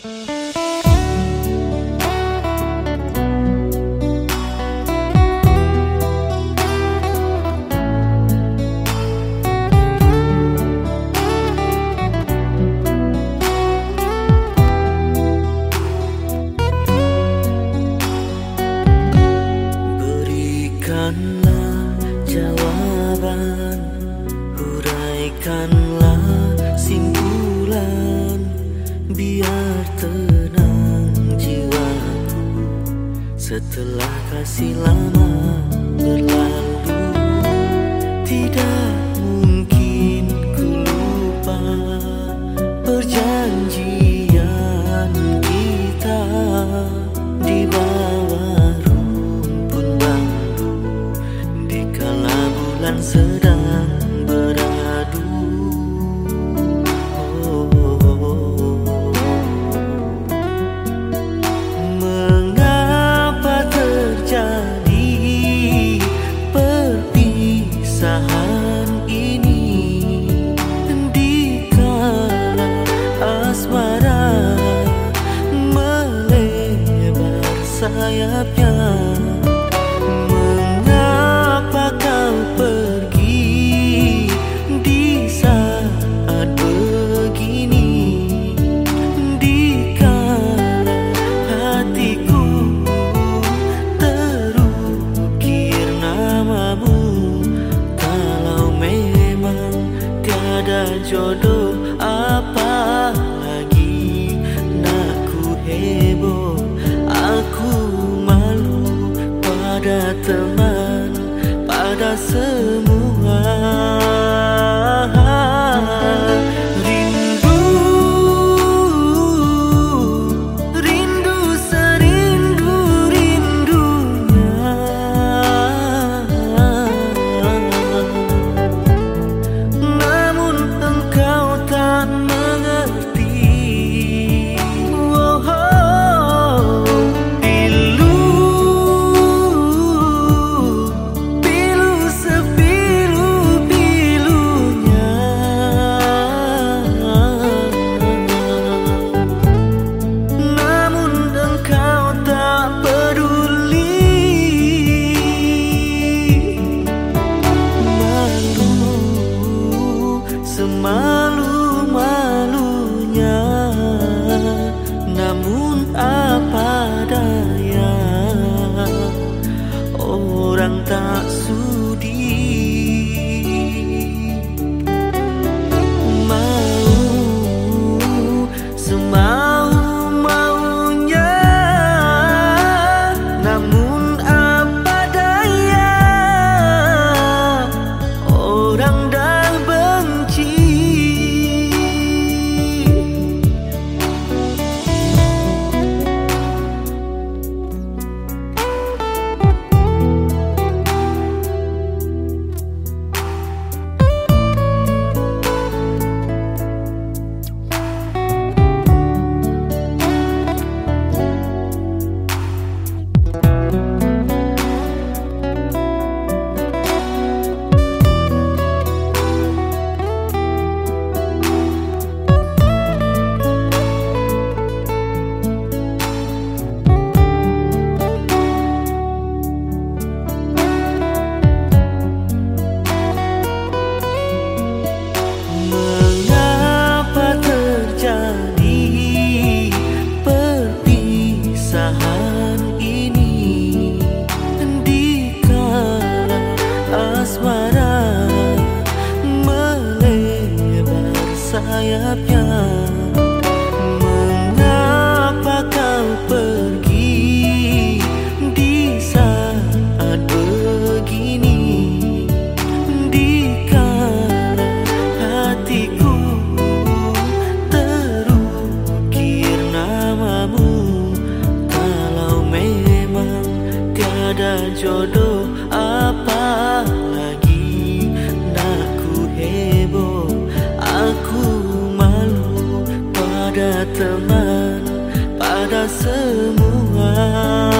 Berikanlah jawaban Huraikanlah simpulan Biar tenang jiwaku Setelah kasih lama asmara melebar sayapnya? Mengapa kau pergi di saat begini? Di kala hatiku terukir namamu Kalau memang tiada jodoh pada semua sayapnya? Mengapa kau pergi di saat begini? Di kala hatiku terukir namamu Kalau memang tiada jodoh apa lagi semua